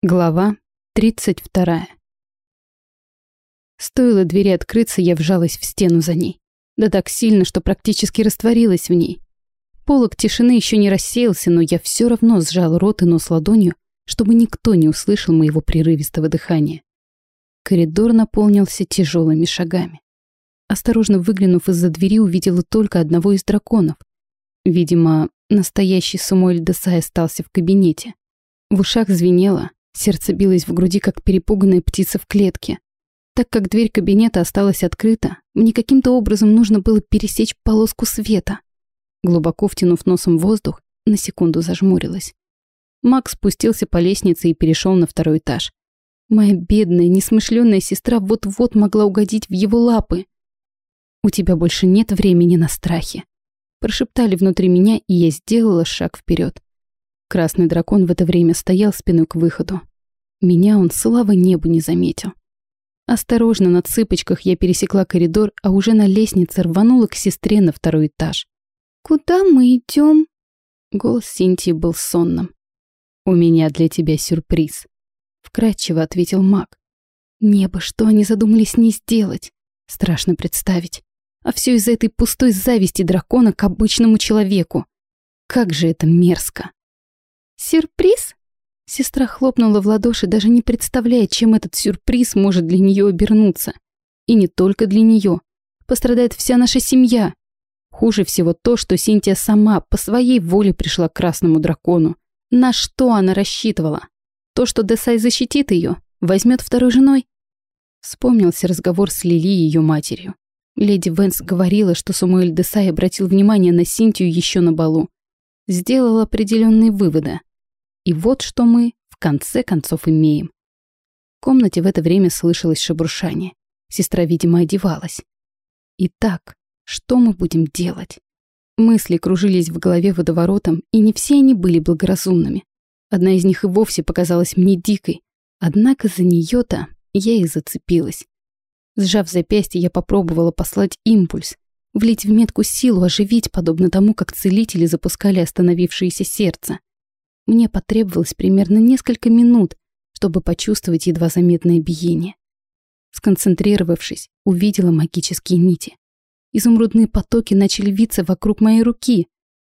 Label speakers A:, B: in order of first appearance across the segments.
A: Глава 32. Стоило двери открыться, я вжалась в стену за ней. Да так сильно, что практически растворилась в ней. Полок тишины еще не рассеялся, но я все равно сжал рот и нос ладонью, чтобы никто не услышал моего прерывистого дыхания. Коридор наполнился тяжелыми шагами. Осторожно выглянув из-за двери, увидела только одного из драконов. Видимо, настоящий Самуэль Десай остался в кабинете. В ушах звенело, Сердце билось в груди, как перепуганная птица в клетке. Так как дверь кабинета осталась открыта, мне каким-то образом нужно было пересечь полоску света. Глубоко втянув носом воздух, на секунду зажмурилась. Макс спустился по лестнице и перешел на второй этаж. Моя бедная, несмышленная сестра вот-вот могла угодить в его лапы. «У тебя больше нет времени на страхи», — прошептали внутри меня, и я сделала шаг вперед. Красный дракон в это время стоял спиной к выходу. Меня он, слава небу, не заметил. Осторожно, на цыпочках я пересекла коридор, а уже на лестнице рванула к сестре на второй этаж. «Куда мы идем? Голос Синтии был сонным. «У меня для тебя сюрприз», — вкратчиво ответил маг. «Небо, что они задумали с ней сделать? Страшно представить. А все из-за этой пустой зависти дракона к обычному человеку. Как же это мерзко!» «Сюрприз?» Сестра хлопнула в ладоши, даже не представляя, чем этот сюрприз может для нее обернуться. И не только для нее. Пострадает вся наша семья. Хуже всего то, что Синтия сама по своей воле пришла к красному дракону. На что она рассчитывала? То, что Десай защитит ее, возьмет второй женой? Вспомнился разговор с Лили и ее матерью. Леди Венс говорила, что Самуэль Десай обратил внимание на Синтию еще на балу. Сделал определенные выводы. И вот что мы в конце концов имеем. В комнате в это время слышалось шебуршание. Сестра, видимо, одевалась. Итак, что мы будем делать? Мысли кружились в голове водоворотом, и не все они были благоразумными. Одна из них и вовсе показалась мне дикой, однако за нее то я и зацепилась. Сжав запястье, я попробовала послать импульс, влить в метку силу, оживить, подобно тому, как целители запускали остановившееся сердце. Мне потребовалось примерно несколько минут, чтобы почувствовать едва заметное биение. Сконцентрировавшись, увидела магические нити. Изумрудные потоки начали виться вокруг моей руки.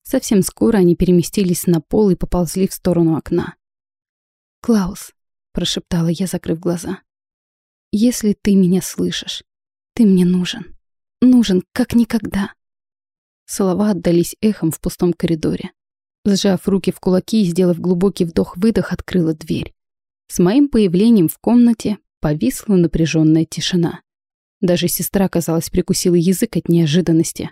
A: Совсем скоро они переместились на пол и поползли в сторону окна. «Клаус», — прошептала я, закрыв глаза, — «если ты меня слышишь, ты мне нужен. Нужен, как никогда». Слова отдались эхом в пустом коридоре. Сжав руки в кулаки и сделав глубокий вдох-выдох, открыла дверь. С моим появлением в комнате повисла напряженная тишина. Даже сестра, казалось, прикусила язык от неожиданности.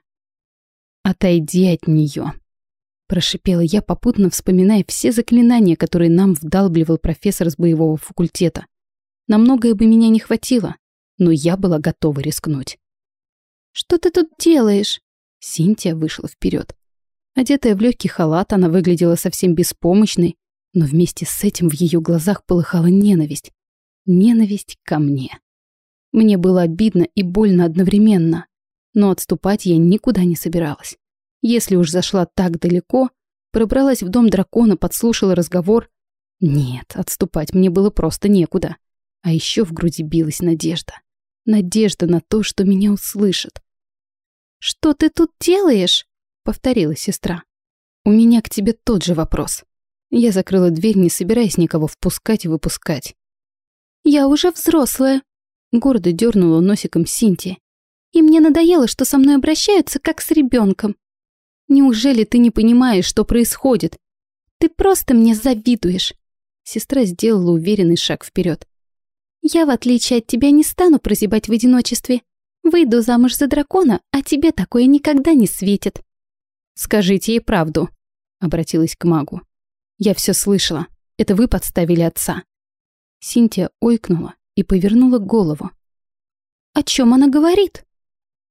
A: «Отойди от нее», — прошипела я, попутно вспоминая все заклинания, которые нам вдалбливал профессор с боевого факультета. На многое бы меня не хватило, но я была готова рискнуть. «Что ты тут делаешь?» Синтия вышла вперед. Одетая в легкий халат, она выглядела совсем беспомощной, но вместе с этим в ее глазах полыхала ненависть. Ненависть ко мне. Мне было обидно и больно одновременно, но отступать я никуда не собиралась. Если уж зашла так далеко, пробралась в дом дракона, подслушала разговор. Нет, отступать мне было просто некуда. А еще в груди билась надежда. Надежда на то, что меня услышат. «Что ты тут делаешь?» Повторила сестра. У меня к тебе тот же вопрос. Я закрыла дверь, не собираясь никого впускать и выпускать. Я уже взрослая, гордо дернула носиком Синти. И мне надоело, что со мной обращаются как с ребенком. Неужели ты не понимаешь, что происходит? Ты просто мне завидуешь. Сестра сделала уверенный шаг вперед. Я, в отличие от тебя, не стану прозябать в одиночестве. Выйду замуж за дракона, а тебе такое никогда не светит. «Скажите ей правду», — обратилась к магу. «Я все слышала. Это вы подставили отца». Синтия ойкнула и повернула голову. «О чем она говорит?»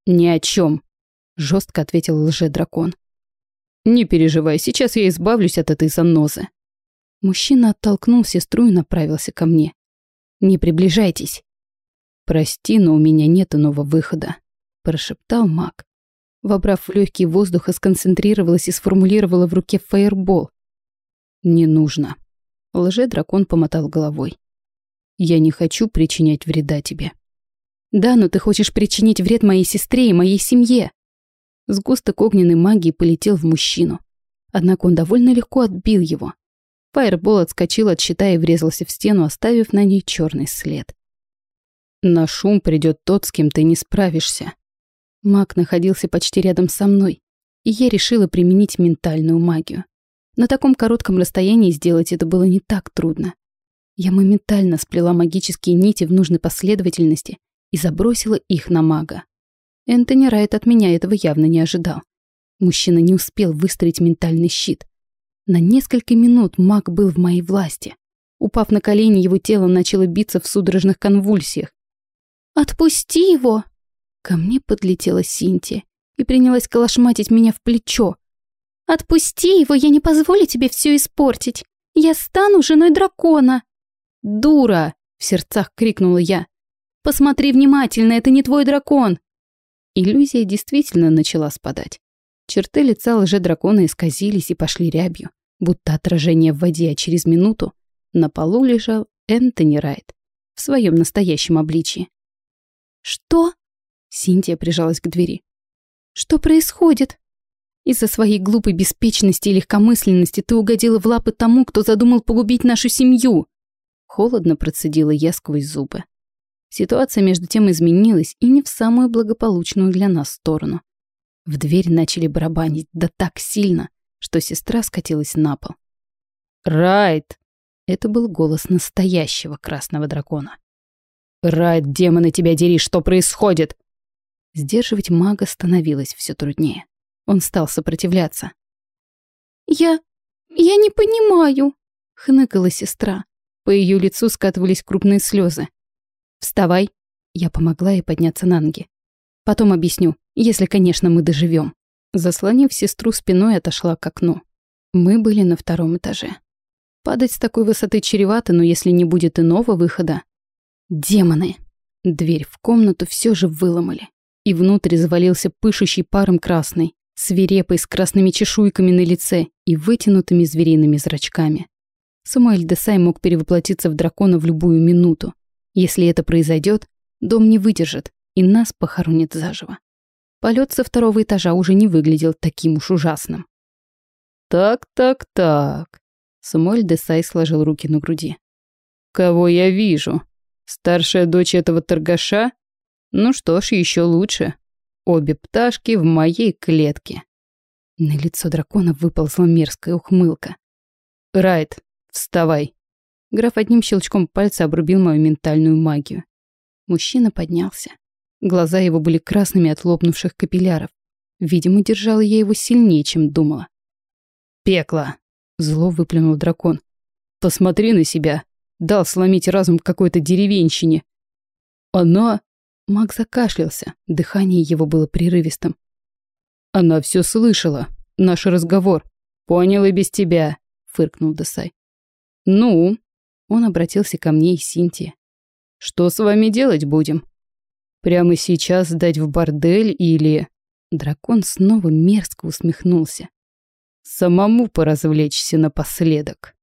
A: «Ни о чем», — жестко ответил лже-дракон. «Не переживай, сейчас я избавлюсь от этой занозы». Мужчина оттолкнул сестру и направился ко мне. «Не приближайтесь». «Прости, но у меня нет иного выхода», — прошептал маг. Вобрав в легкий воздух, и сконцентрировалась и сформулировала в руке фаербол. «Не нужно». Лже-дракон помотал головой. «Я не хочу причинять вреда тебе». «Да, но ты хочешь причинить вред моей сестре и моей семье». Сгусток огненной магии полетел в мужчину. Однако он довольно легко отбил его. Фаербол отскочил от щита и врезался в стену, оставив на ней черный след. «На шум придет тот, с кем ты не справишься». Маг находился почти рядом со мной, и я решила применить ментальную магию. На таком коротком расстоянии сделать это было не так трудно. Я моментально сплела магические нити в нужной последовательности и забросила их на мага. Энтони Райт от меня этого явно не ожидал. Мужчина не успел выстроить ментальный щит. На несколько минут маг был в моей власти. Упав на колени, его тело начало биться в судорожных конвульсиях. «Отпусти его!» Ко мне подлетела Синтия и принялась калашматить меня в плечо. «Отпусти его, я не позволю тебе все испортить. Я стану женой дракона!» «Дура!» — в сердцах крикнула я. «Посмотри внимательно, это не твой дракон!» Иллюзия действительно начала спадать. Черты лица лже-дракона исказились и пошли рябью, будто отражение в воде, а через минуту на полу лежал Энтони Райт в своем настоящем обличии. «Что?» — Синтия прижалась к двери. «Что происходит?» Из-за своей глупой беспечности и легкомысленности ты угодила в лапы тому, кто задумал погубить нашу семью. Холодно процедила я сквозь зубы. Ситуация между тем изменилась и не в самую благополучную для нас сторону. В дверь начали барабанить, да так сильно, что сестра скатилась на пол. «Райт!» — это был голос настоящего красного дракона. «Райт, демоны, тебя дери, что происходит?» Сдерживать мага становилось все труднее. Он стал сопротивляться. «Я... я не понимаю», — хныкала сестра. По ее лицу скатывались крупные слезы. «Вставай». Я помогла ей подняться на ноги. «Потом объясню, если, конечно, мы доживем. Заслонив сестру спиной, отошла к окну. Мы были на втором этаже. Падать с такой высоты чревато, но если не будет иного выхода... Демоны! Дверь в комнату все же выломали. И внутрь завалился пышущий паром красный свирепый, с красными чешуйками на лице и вытянутыми звериными зрачками. Самуэль Десай мог перевоплотиться в дракона в любую минуту. Если это произойдет, дом не выдержит, и нас похоронит заживо. Полет со второго этажа уже не выглядел таким уж ужасным. «Так, так, так», — Самуэль Десай сложил руки на груди. «Кого я вижу? Старшая дочь этого торгаша? Ну что ж, еще лучше. Обе пташки в моей клетке. На лицо дракона выползла мерзкая ухмылка. «Райт, вставай!» Граф одним щелчком пальца обрубил мою ментальную магию. Мужчина поднялся. Глаза его были красными от лопнувших капилляров. Видимо, держала я его сильнее, чем думала. «Пекло!» — зло выплюнул дракон. «Посмотри на себя! Дал сломить разум какой-то деревенщине!» «Она...» Маг закашлялся, дыхание его было прерывистым. «Она все слышала. Наш разговор. Понял и без тебя», — фыркнул Десай. «Ну?» — он обратился ко мне и Синтии. «Что с вами делать будем? Прямо сейчас сдать в бордель или...» Дракон снова мерзко усмехнулся. «Самому поразвлечься напоследок».